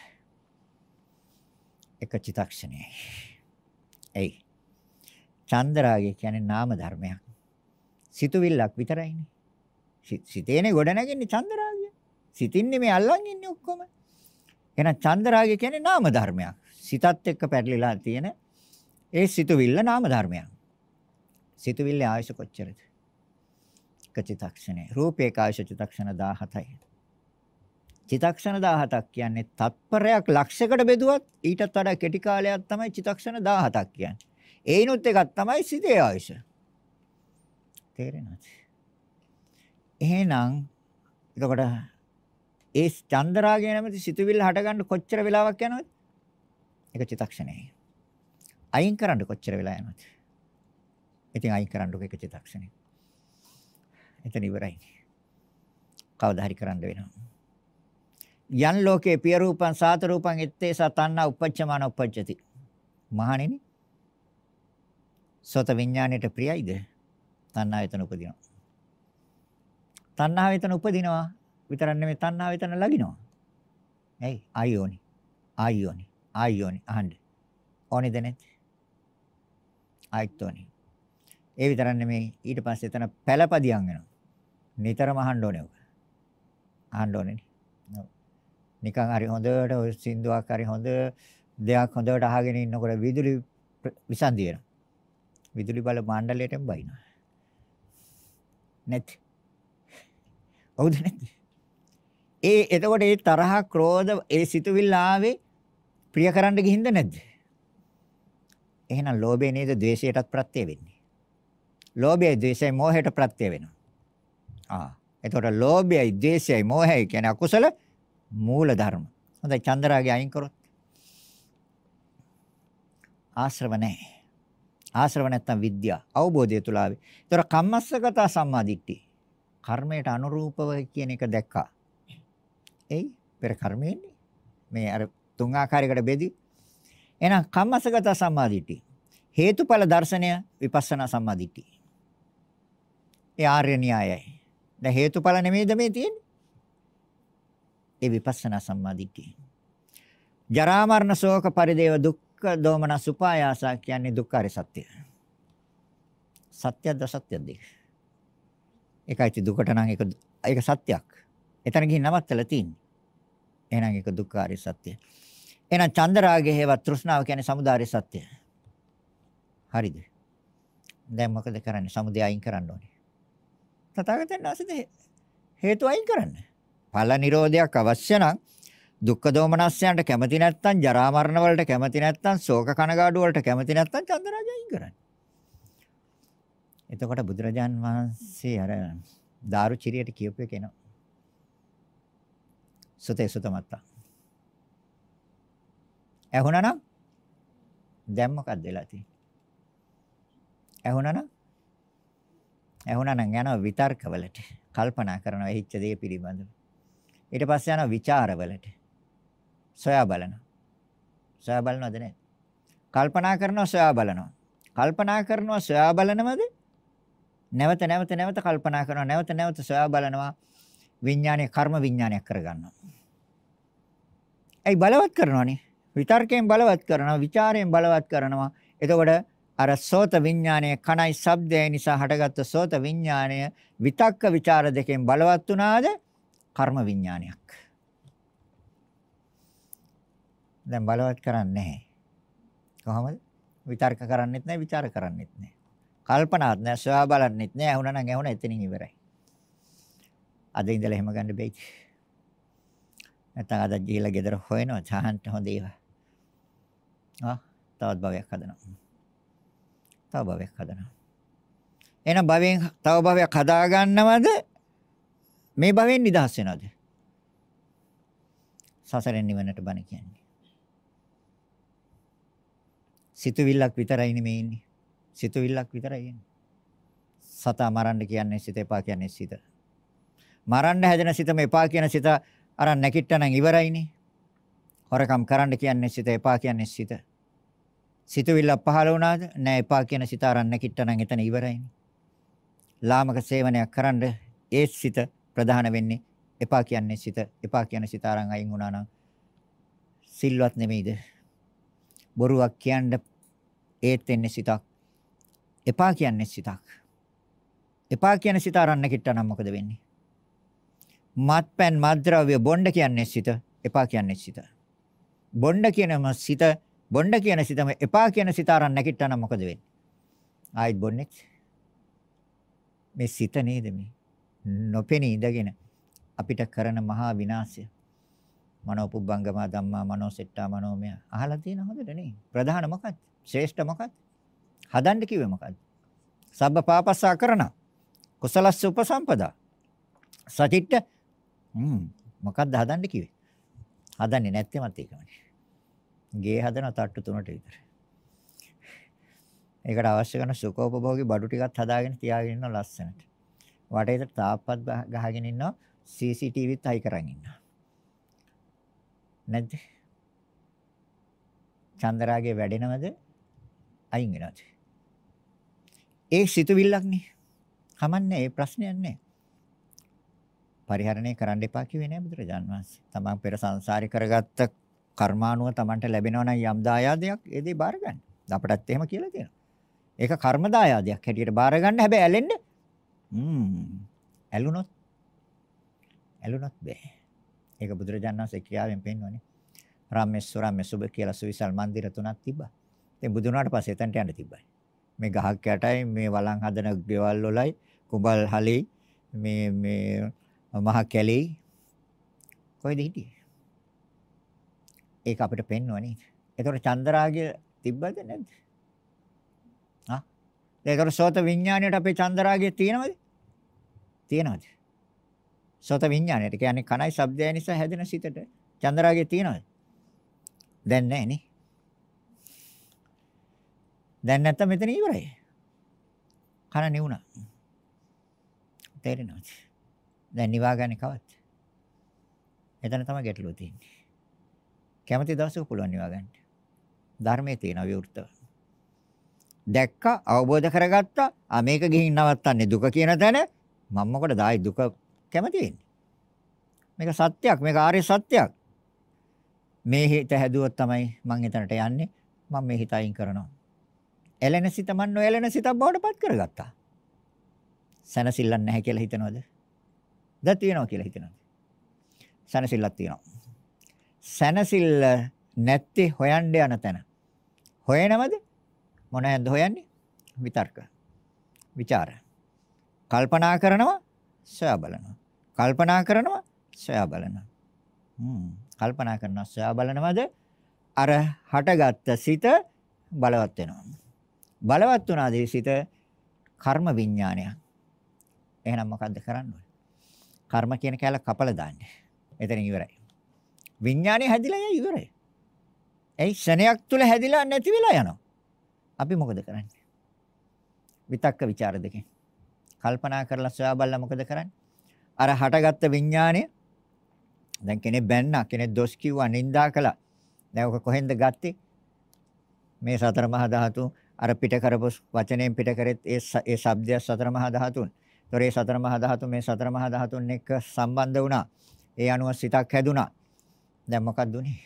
එක චිතක්ෂණයයි. එයි. ඡන්ද රාගය කියන්නේ නාම ධර්මයක්. සිතුවිල්ලක් විතරයිනේ. සිතේනේ ගොඩ නැගෙන්නේ ඡන්ද රාගය. සිතින්නේ මේ අල්ලන් ඉන්නේ ඔක්කොම. එහෙනම් ඡන්ද රාගය කියන්නේ නාම ධර්මයක්. සිතත් එක්ක පැටලිලා තියෙන ඒ සිතුවිල්ල නාම ධර්මයක්. සිතුවිල්ලේ ආයශ කොච්චරද? එක චිතක්ෂණේ. රූපේ ආයශ චිතක්ෂණ 17යි. චිතක්ෂණ 17ක් කියන්නේ තත්පරයක් ලක්ෂයකට බෙදුවත් ඊටත් වඩා කෙටි කාලයක් තමයි චිතක්ෂණ 17ක් කියන්නේ. ඒිනුත් එකක් තමයි සිතේ ආයශ. තේරෙනවද? එහෙනම් එතකොට ඒ චන්දරාගය නැමැති සිතුවිල්ල හටගන්න කොච්චර වෙලාවක් යනවද? එක චිත්තක්ෂණයයි. අයින් කරන්න කොච්චර වෙලා යනවද? ඉතින් අයින් කරන්නකො එක චිත්තක්ෂණය. එතන ඉවරයි. කවදා හරි කරන්න වෙනවා. යන් ලෝකේ පිය රූපං සාත රූපං එත්තේ සතන්න උපච්චමාන උපච්චති. මහණෙනි. සෝත විඥාණයට ප්‍රියයිද? තණ්හාව එතන උපදිනවා. තණ්හාව එතන උපදිනවා. විතරක් නෙමෙයි තණ්හාව එතන ලගිනවා. ඇයි? ආයෝනි. ආයෝනි. ආයෝනි. අහන්න. ඕනේද නැති? ආයිත් ඕනි. ඒ විතරක් නෙමෙයි ඊට පස්සේ එතන පළපදියම් වෙනවා. නිතරම අහන්න ඕනේ ඔක. අහන්න ඕනේ. නිකන් හරි හොඳට ඔය සින්දුවක් හරි හොඳ දෙයක් හොඳට අහගෙන ඉන්නකොට විදුලි විසන්දි වෙනවා. විදුලි බල මණ්ඩලයටම බයිනවා. නැත්. හවුද නැත්? ඒ එතකොට ඒ තරහ ක්‍රෝධ ඒ සිතුවිල්ල ආවේ ප්‍රිය කරන්න ගිහින්ද නැද්ද? එහෙනම් ලෝභය නේද ද්වේෂයටත් ප්‍රත්‍ය වෙන්නේ. ලෝභයයි ද්වේෂයයි මෝහයට ප්‍රත්‍ය වෙනවා. ආ එතකොට ලෝභයයි ද්වේෂයයි මෝහයයි කියන්නේ අකුසල මූල ධර්ම. හොඳයි චන්දරාගේ අයින් කරොත්. ආශ්‍රව නැහැ. ආශ්‍රව නැත්තම් විද්‍යාව අවබෝධය තුල ආවේ. ඒතර කම්මස්සගත සම්මාදිට්ඨි. කර්මයට අනුරූපව කියන එක දැක්කා. එයි පෙර කර්මයන්නේ. මේ අර තුන් ආකාරයකට බෙදී. එහෙනම් කම්මස්සගත සම්මාදිට්ඨි. හේතුඵල දර්ශනය විපස්සනා සම්මාදිට්ඨි. ඒ ආර්ය න්‍යායයි. දැන් හේතුඵල නෙමෙයිද මේ තියෙන්නේ? ඒ විපස්සනා සම්මාදිට්ඨිය. ජරා මරණ ශෝක පරිදේව දුක්ඛ දෝමන සුපායාස කියන්නේ දුක්ඛාරය සත්‍ය. සත්‍යද සත්‍යද? ඒකයි දුකට නම් ඒක ඒක සත්‍යයක්. එතන ගිහින් නවත්තලා තියෙන්නේ. එහෙනම් ඒක දුක්ඛාරය සත්‍ය. එහෙනම් චන්දරාගය හේවත් තෘෂ්ණාව කියන්නේ samudāri සත්‍ය. හරිද? දැන් මොකද කරන්නේ? සමුදය අයින් කරන්න ඕනේ. තථාගතයන් වහන්සේ හේතු අයින් කරන්න. ඵල නිරෝධයක් අවශ්‍ය නම් දුක්ඛ දෝමනස්යන්ට කැමති නැත්නම් ජරා මරණ වලට කැමති නැත්නම් ශෝක කනගාඩු වලට කැමති නැත්නම් චන්දරාජයෙන් කරන්නේ. එතකොට බුදුරජාන් වහන්සේ අර දාරු චිරියට කියපු එක එනවා. සුතේ සුතමත්තා. ඇහුණා නම් දැන් මොකක්ද වෙලා තියෙන්නේ? ඇහුණා නම් ඇහුණා නම් යනවා විතර්කවලට කල්පනා කරනවා එහිච්ච දේ පිළිබඳව. ඊට පස්සේ යනවා ਵਿਚාරවලට. සොයා බලනවා. සොයා බලනවද නැහැ? කල්පනා කරනවා සොයා බලනවා. කල්පනා කරනවා සොයා බලනවද? නැවත නැවත නැවත කල්පනා කරනවා නැවත නැවත සොයා බලනවා විඥානයේ කර්ම විඥානයක් කරගන්නවා. ඒ බලවත් කරනවනේ. විතර්කයෙන් බලවත් කරනවා, ਵਿਚාරයෙන් බලවත් කරනවා. එතකොට අර සෝත විඥාණය කණයි ශබ්දය නිසා හටගත්ත සෝත විඥාණය විතක්ක ਵਿਚාර දෙකෙන් බලවත් වුණාද? කර්ම විඥානයක්. දැන් බලවත් කරන්නේ නැහැ. කොහොමද? විතර්ක කරන්නෙත් නැහැ ਵਿਚාර කරන්නෙත් නැහැ. කල්පනාත් නැහැ සොයා බලන්නෙත් නැහැ. ඇහුණා නම් ඇහුණා එතනින් ඉවරයි. අද ඉඳලා එහෙම ගන්න බෑ. නැත්නම් අද ජීලා ගෙදර හොයනවා සාහන්ට හොඳ ඒවා. ආ තවත් භවයක් හදනවා. තව භවයක් හදනවා. එහෙනම් භවයෙන් තව භවයක් හදා ගන්නවද මේ භවෙන් නිදහස් වෙනවද? සසරෙන් නිවනට බණ කියන්නේ. සිතුවිල්ලක් විතරයි නෙමේ ඉන්නේ. සිතුවිල්ලක් විතරයි ඉන්නේ. සතා මරන්න කියන්නේ සිත එපා කියන්නේ සිත. මරන්න හැදෙන සිත මෙපා කියන සිත අරන් නැකිට්ටනම් ඉවරයිනේ. හොරකම් කරන්න කියන්නේ සිත එපා කියන්නේ සිත. සිතුවිල්ල පහළ වුණාද? නෑ එපා කියන සිත අරන් නැකිට්ටනම් එතන ඉවරයිනේ. ලාමක සේවනයක් කරන්න ඒ සිත ප්‍රධාන වෙන්නේ එපා කියන්නේ සිත එපා කියන සිත අරන් අයින් වුණා නම්. සිල්වත් නෙමෙයිද? බොරුවක් කියන්න ඒත් වෙන්නේ සිතක්. එපා කියන්නේ සිතක්. එපා කියන සිත අරන් නැකිට්ටනම් මොකද වෙන්නේ? මත්පැන් මද්ද්‍රව්‍ය බොණ්ඩ කියන්නේ සිත එපා කියන්නේ සිත. බොණ්ඩ කියනම සිත බොණ්ඩ කියන සිතම එපා කියන සිත අරන් නැකිට්ටනම් මොකද වෙන්නේ? ආයිත් බොන්නේ මේ සිත නේද මේ? නොපෙනී ඉඳගෙන අපිට කරන මහා විනාශය. මනෝපුබ්බංගම ධම්මා මනෝසෙට්ටා මනෝමය අහලා තියෙන හොඳට නේ? ප්‍රධාන මොකක්ද? ශ්‍රේෂ්ඨ මොකක්ද? හදන්න කිව්වේ මොකක්ද? සබ්බ පාපස්සා කරන කුසලස්ස උපසම්පදා. සචිට්ට හ්ම්. මොකක්ද හදන්න කිව්වේ? හදන්නේ නැත්තේමත් ඒකමනේ. ගේ හදන තට්ටු තුනට විතර. ඒකට අවශ්‍ය කරන සුඛෝපභෝගී බඩු ටිකත් හදාගෙන තියාගෙන ඉන්න ලස්සනට. වටේට තාප්පත් ගහගෙන ඉන්නවා CCTVත් අයි කරන් ඉන්නවා. නැද්ද? චන්දරාගේ වැඩෙනවද? අයින් වෙනවද? ඒ සිතුවිල්ලක් නේ. කමන්නේ ඒ ප්‍රශ්නයක් නෑ. පරිහරණය කරන්න එපා කිව්වේ නෑ බුදුරජාන් වහන්සේ. තමන් පෙර සංසාරේ කරගත්ත කර්මානුව තමන්ට ලැබෙනවා නම් යම් දායාදයක් ඒ දේ බාර ගන්න. අපටත් එහෙම කියලා තියෙනවා. ඒක කර්ම දායාදයක් හැටියට බාර ගන්න හැබැයි ඇලෙන්න හ්ම් ඇලුනොත් ඇලුනොත් බෑ. ඒක බුදුරජාණන් වහන්සේ ක්‍රියාවෙන් පෙන්වන්නේ. රාමේශ්වර මෙසුබ කියලා සුවිසල් මන්දිර තුනක් තිබ්බා. ඉතින් බුදුන් වහන්සේ පස්සේ එතනට යන්න තිබ්බයි. මේ ගහක් යටයි මේ වළං හදන ගෙවල් වලයි කුඹල් හලේ මේ මේ මහ කැලේ කොයිද හිටියේ? ඒක අපිට පෙන්වන්නේ. ඒතකොට චන්දරාගය තිබ්බද නැද්ද? ආ? ඒතකොට සෝත විඥාණයට අපේ චන්දරාගය තියෙනවද? තියෙනවද? සෝත විඥාණයට කියන්නේ කනයි ශබ්දය නිසා හැදෙන සිතට චන්දරාගය තියෙනවද? දැන් නැහැ නේ. දැන් නැත්තම් මෙතන ඉවරයි. කන නිවුණා. තේරෙනවද? දැන් නිවා ගන්න කවද්ද? එතන තමයි ගැටලුව තියෙන්නේ. කැමති දවසක පුළුවන් නිවා ගන්න. ධර්මයේ තියෙන විවෘතව. දැක්ක අවබෝධ කරගත්තා. ආ මේක ගිහින් නවත්තන්නේ දුක කියන තැන මම මොකටද ආයි දුක කැමති වෙන්නේ? මේක සත්‍යයක්. මේක ආර්ය සත්‍යයක්. මේ හිත හැදුවොත් තමයි මම එතනට යන්නේ. මම මේ හිත අයින් කරනවා. එලෙන සිත මන් නොයලෙන සිතක් බවට පත් කරගත්තා. සනසිල්ලක් නැහැ කියලා හිතනවද? දැන් තියනවා කියලා හිතනවද? සනසිල්ලක් තියෙනවා. සනසිල්ල නැත්තේ හොයන්න යන තැන. හොයනවද? මොනවද හොයන්නේ? විතර්ක. ਵਿਚාර. කල්පනා කරනවා, සොයා බලනවා. කල්පනා කරනවා, සොයා බලනවා. හ්ම්. කල්පනා කරනවා, සොයා බලනවද? අර හටගත්ත සිත බලවත් වෙනවා. බලවත් වුණාද ඒ සිත කර්ම විඥානයක්. එහෙනම් මොකද්ද කරන්න ඕනේ? කර්ම කියන කැල කපලා දාන්නේ. එතන ඉවරයි. විඥානේ හැදිලා යයි ඉවරයි. ඒ ශණයක් තුල හැදිලා නැති වෙලා යනවා. අපි මොකද කරන්නේ? විතක්ක ਵਿਚාර දෙකෙන්. කල්පනා කරලා සොයා බලලා මොකද කරන්නේ? අර හටගත්ත විඥානය දැන් කෙනෙක් බැන්නා කෙනෙක් දොස් කිව්වා නින්දා කළා. දැන් ඔක කොහෙන්ද ගත්තේ? මේ සතර මහා ධාතු අර පිට කරපු වචනයෙන් පිට කරෙත් ඒ ඒ ශබ්දය සතර මහා ධාතුන්. ඒතොර ඒ සතර මහා ධාතු මේ සතර මහා ධාතුන් එක්ක සම්බන්ධ වුණා. ඒ අනුව සිතක් හැදුනා. දැන් මොකක්ද උනේ?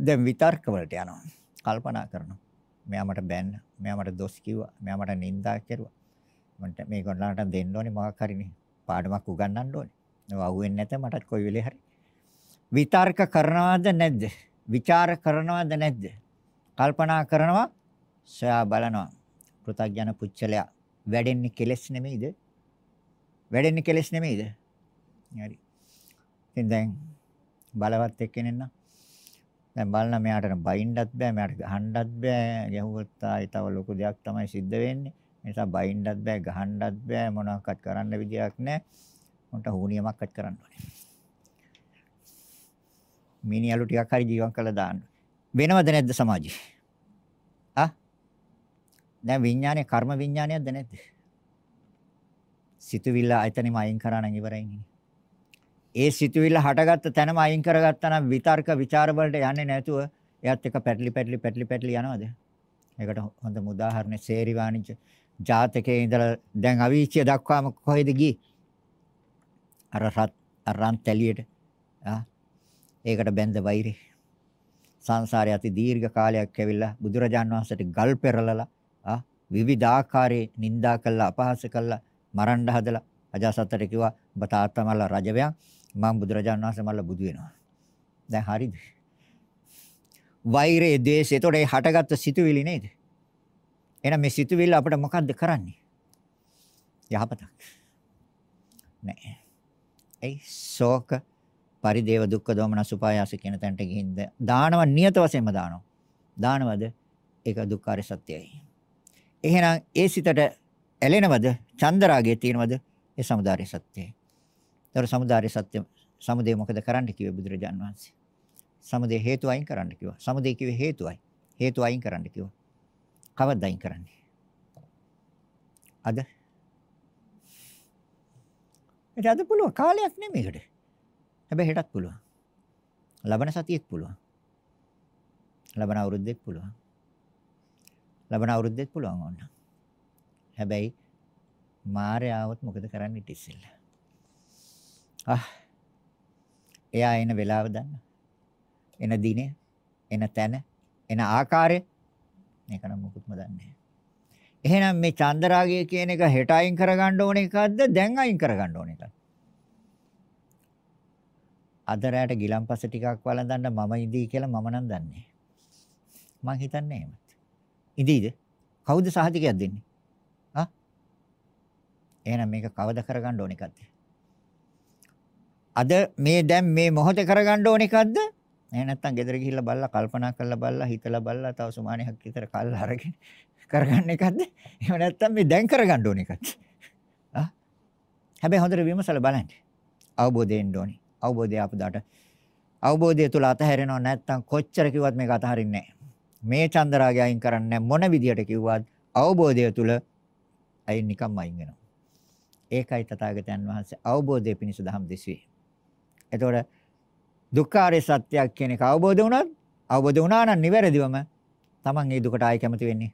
දැන් විතර්ක වලට යනවා. කල්පනා කරනවා. මෙයා මට බැන්න. මෙයා මට දොස් කිව්වා. මෙයා මට නින්දා කෙරුවා. මන්ට මේගොල්ලන්ට දෙන්න ඕනේ මොකක් හරිනේ. පාඩමක් උගන්වන්න ඕනේ. ඒව අහුවෙන්නේ නැත මටත් කොයි වෙලේ හරි. විතර්ක කරනවද නැද්ද? ਵਿਚාර කරනවද නැද්ද? කල්පනා කරනවා සොයා බලනවා. පෘථග්ජන පුච්චලයා වැඩෙන්නේ කෙලස් නෙමෙයිද? වැඩෙන්නේ කෙලස් නෙමෙයිද? හරි. ඉතින් දැන් බලවත් එක්කෙනෙක් නම් දැන් බලන්න මෙයාට බයින්ඩත් බෑ මෙයාට ගහන්නත් බෑ. ගැහුවොත් ආයි තව ලොකු දෙයක් තමයි සිද්ධ වෙන්නේ. ඒ නිසා බයින්ඩත් බෑ ගහන්නත් බෑ මොනවාක්වත් කරන්න විදියක් නැහැ උන්ට හුනියමක්වත් කරන්න ඕනේ. මිනිහලු ටිකක් හරි ජීවත් කළා දාන්න. වෙනවද නැද්ද සමාජයේ ආ? දැන් විඥානය කර්ම විඥානයක්ද නැද්ද? සිතුවිල්ල එතනම අයින් කරා නම් ඉවරයි ඒ සිතුවිල්ල හටගත්ත තැනම අයින් කරගත්තා නම් විතර්ක ਵਿਚාර වලට යන්නේ නැතුව එයත් එක පැටලි පැටලි පැටලි පැටලි යනවද? ඒකට හොඳ උදාහරණේ සේරි වාණිජ ජාතකයේ ඉඳලා දැන් අවීචිය දක්වාම කොහෙද ගියේ? අර රත් අරන් තැලියට ආ ඒකට බැඳ වෛරේ සංසාරේ අති දීර්ඝ කාලයක් ඇවිල්ලා බුදුරජාන් වහන්සේට ගල් පෙරලලා ආ විවිධාකාරයේ නිඳා කළා අපහාස කළා මරන්න හදලා අජාසත්තට කිව්වා ඔබ තාත්තා මල්ල රජවැයන් මම බුදුරජාන් වහන්සේ මල්ල බුදු වෙනවා දැන් හරිද වෛරයේ ද්වේෂය එතකොට ඒ හටගත්ත සිතුවිලි නේද එහෙනම් මේ සිතුවිල්ල අපිට මොකද්ද කරන්නේ යහපතක් නෑ ඒ ශෝක පරිදේව දුක්ඛ දෝමන සුපායාස කියන තැනට ගිහින් දානව නියත වශයෙන්ම දානවා. දානවද? ඒක දුක්ඛාර සත්‍යයි. එහෙනම් ඒ සිතට ඇලෙනවද? චන්දරාගය තියෙනවද? ඒ samudāri සත්‍යයි. ඒතර samudāri සත්‍ය සමුදය මොකද කරන්න කිව්වේ බුදුරජාන් වහන්සේ? සමුදය හේතු අයින් කරන්න කිව්වා. සමුදය කිව්වේ හේතුවයි. හේතු අයින් කරන්න කිව්වා. කවද්ද අයින් කරන්නේ? අද ඒක අද පුළුවන් කාලයක් නෙමෙයිකට. හැබැයි හෙටත් පුළුවන්. ලබන සතියෙත් පුළුවන්. ලබන අවුරුද්දෙත් පුළුවන්. ලබන අවුරුද්දෙත් පුළුවන් ඕන. හැබැයි මාරය આવොත් මොකද කරන්නේ ඊට ඉස්සෙල්ලා? ආ එයා එන වෙලාව දන්න. එන දිනේ, එන තැන, එන ආකාරය මේක නම් මොකුත්ම දන්නේ නැහැ. එහෙනම් මේ චන්දරාගය කියන එක හෙට අයින් කරගන්න ඕන එකක්ද දැන් අයින් කරගන්න ඕන එකක්ද? අද රැට ගිලම්පස ටිකක් වළඳන්න මම ඉදී කියලා මම නම් දන්නේ. මං හිතන්නේ එහෙමත්. ඉදීද? කවුද සහතිකයක් දෙන්නේ? ආ? එහෙනම් මේක කවද කරගන්න ඕන එකක්ද? අද මේ දැන් මේ මොහොතේ කරගන්න ඕන එකක්ද? එහෙ නැත්නම් ගෙදර ගිහිල්ලා බලලා කල්පනා කරලා බලලා හිතලා බලලා තව සුමානයක් විතර කල් අරගෙන කරගන්න එකක්ද? එහෙම නැත්නම් මේ දැන් කරගන්න ඕන එකක්ද? ආ? හැබැයි හොඳට විමසලා බලන්න. අවබෝධයෙන් ඕනේ. අවබෝධය අපදාට අවබෝධය තුල අතහැරෙනව නැත්නම් කොච්චර කිව්වත් මේක අතහරින්නේ නැහැ. මේ චන්දරාගය අයින් කරන්නේ මොන විදියට කිව්වත් අවබෝධය තුල අයින් නිකම්ම අයින් වෙනවා. ඒකයි තථාගතයන් වහන්සේ අවබෝධය පිණිස දහම් දෙසුවේ. එතකොට දුක්ඛාරය සත්‍යයක් කියන එක අවබෝධ වුණත් අවබෝධ වුණා නම් නිවැරදිවම Taman ඒ දුකට ආයි කැමති වෙන්නේ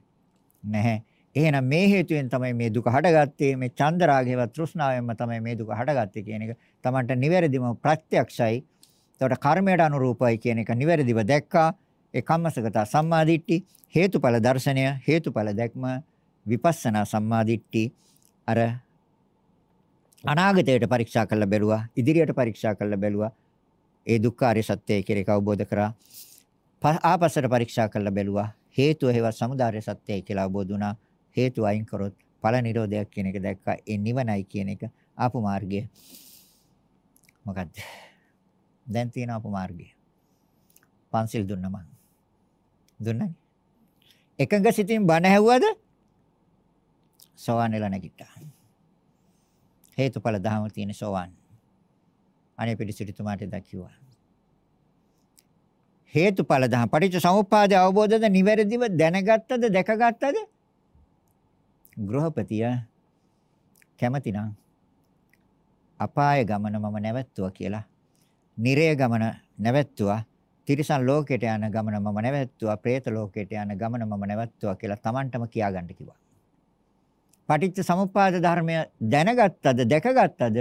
නැහැ. එහෙනම් මේ හේතුවෙන් තමයි මේ දුක හටගත්තේ මේ චන්දරාගේවත් තෘෂ්ණාවෙන්ම තමයි මේ දුක හටගත්තේ කියන එක Tamanට නිවැරදිම ප්‍රත්‍යක්ෂයි. එතකොට කර්මයට අනුරූපයි කියන එක නිවැරදිව දැක්කා. ඒ කම්මසගත සම්මාදිට්ඨි හේතුඵල දර්ශනය හේතුඵල දැක්ම විපස්සනා සම්මාදිට්ඨි අර අනාගතයට පරීක්ෂා කරලා බැලුවා ඉදිරියට පරීක්ෂා කරලා බැලුවා. ඒ දුක්ඛාරය සත්‍යය කියලා එක අවබෝධ කරා. ආපස්සට පරීක්ෂා කරලා බැලුවා. හේතුව හේවත් සමුදාය සත්‍යය කියලා අවබෝධ වුණා. හේතු අයින් කරොත් ඵල නිරෝධයක් කියන එක දැක්කා. ඒ නිවනයි කියන එක ආපු මාර්ගය. මොකද්ද? දැන් තියෙන ආපු මාර්ගය. පන්සිල් දුන්නම දුන්නනේ. එකඟ සිතින් බණ ඇහුවද? සෝවාන් වෙලා නැගිට්ටා. හේතුඵල ධහම තියෙන සෝවාන් අනේ පිළිසිරිතුමාට දකිව්වා හේතුඵල ධහම පටිච්ච සමුප්පාදය අවබෝධද නිවැරදිව දැනගත්තද දැකගත්තද ගෘහපතිය කැමතිනම් අපාය ගමන මම නැවැත්තුවා කියලා. නිරය ගමන නැවැත්තුවා. තිරිසන් ලෝකයට යන ගමන මම නැවැත්තුවා. പ്രേත ලෝකයට යන ගමන මම නැවැත්තුවා කියලා Tamanටම කියාගන්න කිව්වා. පටිච්ච සමුප්පාද ධර්මය දැනගත්තද දැකගත්තද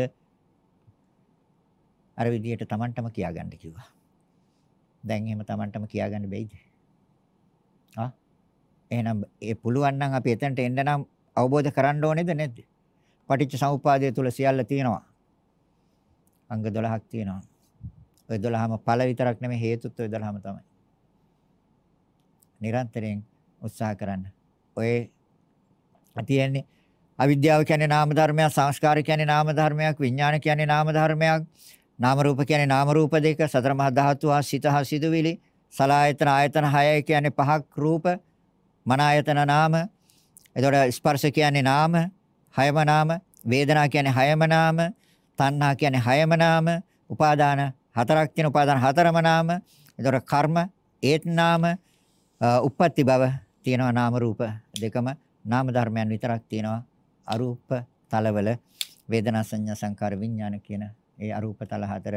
අර විදිහට Tamanටම කියාගන්න කිව්වා. දැන් එහෙම Tamanටම කියාගන්න බැයිද? ආ එහෙනම් ඒ පුළුවන් නම් අපි එතනට එන්න නම් අවබෝධ කරන්න ඕනේද නැද්ද? පටිච්ච සමුප්පාදය තුල සියල්ල තියෙනවා. අංග 12ක් තියෙනවා. ඔය 12ම ඵල විතරක් නෙමෙයි හේතුත් ඔය 12ම තමයි. නිරන්තරයෙන් උත්සාහ කරන්න. ඔය තියෙන්නේ අවිද්‍යාව කියන්නේ නාම ධර්මයක්, සංස්කාර කියන්නේ නාම ධර්මයක්, විඥාන කියන්නේ නාම ධර්මයක්, නාම රූප කියන්නේ නාම රූප දෙක, සතර මහා ධාතු හා සිත හා සිදුවිලි, සලායතන ආයතන 6 කියන්නේ පහක් රූප, මන ආයතන නාම, එතකොට ස්පර්ශ කියන්නේ නාම, හයම නාම, වේදනා කියන්නේ හයම නාම, තණ්හා කියන්නේ හයම නාම, උපාදාන හතරක් තියෙන උපාදාන හතරම නාම. එතකොට කර්ම ඒත් නාම, උප්පත්ති භව තියෙනවා නාම රූප දෙකම. නාම ධර්මයන් විතරක් තියෙනවා. අරූප තලවල වේදනා සංඥා සංකාර විඥාන කියන ඒ අරූප තල හතර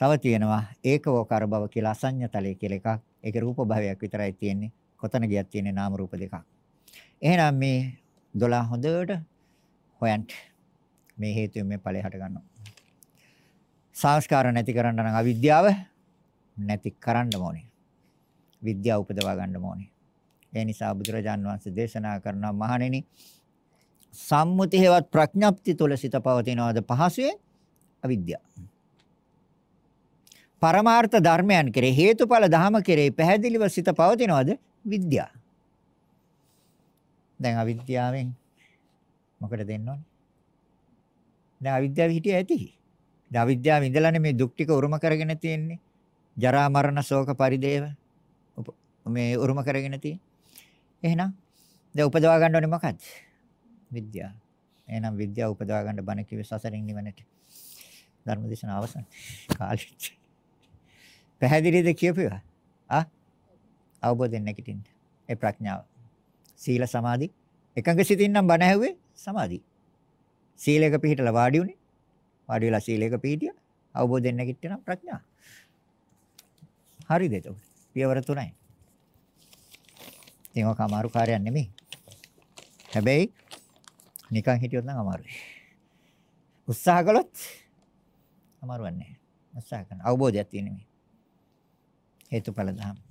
තව තියෙනවා ඒකවෝකාර භව කියලා අසඤ්ඤ තලය කියලා එකක්. ඒකේ රූප භවයක් විතරයි තියෙන්නේ. කොතන ගියත් තියෙන්නේ නාම රූප දෙකක්. එහෙනම් මේ 12 හොඳට හොයන්න. මේ හේතුවෙන් මේ ඵලය හට ගන්නවා. සංස්කාර නැති කරන්න නම් අවිද්‍යාව නැති කරන්න ඕනේ. විද්‍යාව උපදවා ගන්න ඕනේ. ඒ නිසා බුදුරජාන් වහන්සේ දේශනා කරන මහණෙනි සම්මුති හේවත් ප්‍රඥප්ති තුල සිත පවතිනවාද පහසුවේ අවිද්‍යාව. පරමාර්ථ ධර්මයන් කෙරේ හේතුඵල ධහම කෙරේ පැහැදිලිව සිත පවතිනවාද විද්‍යාව. දැන් අවිද්‍යාවෙන් මොකද දෙන්න ඕනේ? දැන් අවිද්‍යාව හිටිය ඇති. දැන් අවිද්‍යාව ඉඳලානේ මේ දුක් ටික උරුම කරගෙන තියෙන්නේ. ජරා මරණ ශෝක පරිදේව මේ උරුම කරගෙන තියෙන්නේ. එහෙනම් දැන් උපදවා ගන්න ඕනේ මොකද්ද? විද්‍යාව. එහෙනම් විද්‍යාව උපදවා ගන්න බණ කිව්වේ සසරින් නිවනට. ධර්මදේශන අවසන්. කාලෙත්. පැහැදිලිද කියපුවා? ආ? අවබෝධයෙන් නැගිටින්න. ඒ ප්‍රඥාව. සීල සමාධි එකඟ සිතින් නම් බණ ඇහුවේ සමාධි. සීලයක පිළිහිටලා වාඩි උනේ. වාඩි වෙලා සීලයක පිළිහිටියා. අවබෝධයෙන් නැගිටිනම් ප්‍රඥා. හරිද එතකොට? පියවර තුනයි. ඉතින් ඔක අමාරු කාර්යයක් නෙමෙයි. හැබැයි නිකන් හිටියොත් නම් අමාරුයි. උත්සාහ කළොත් අමාරුවක් නැහැ. උත්සාහ කරන අවබෝධයක් තියෙන මේ. හේතුඵල ධර්ම.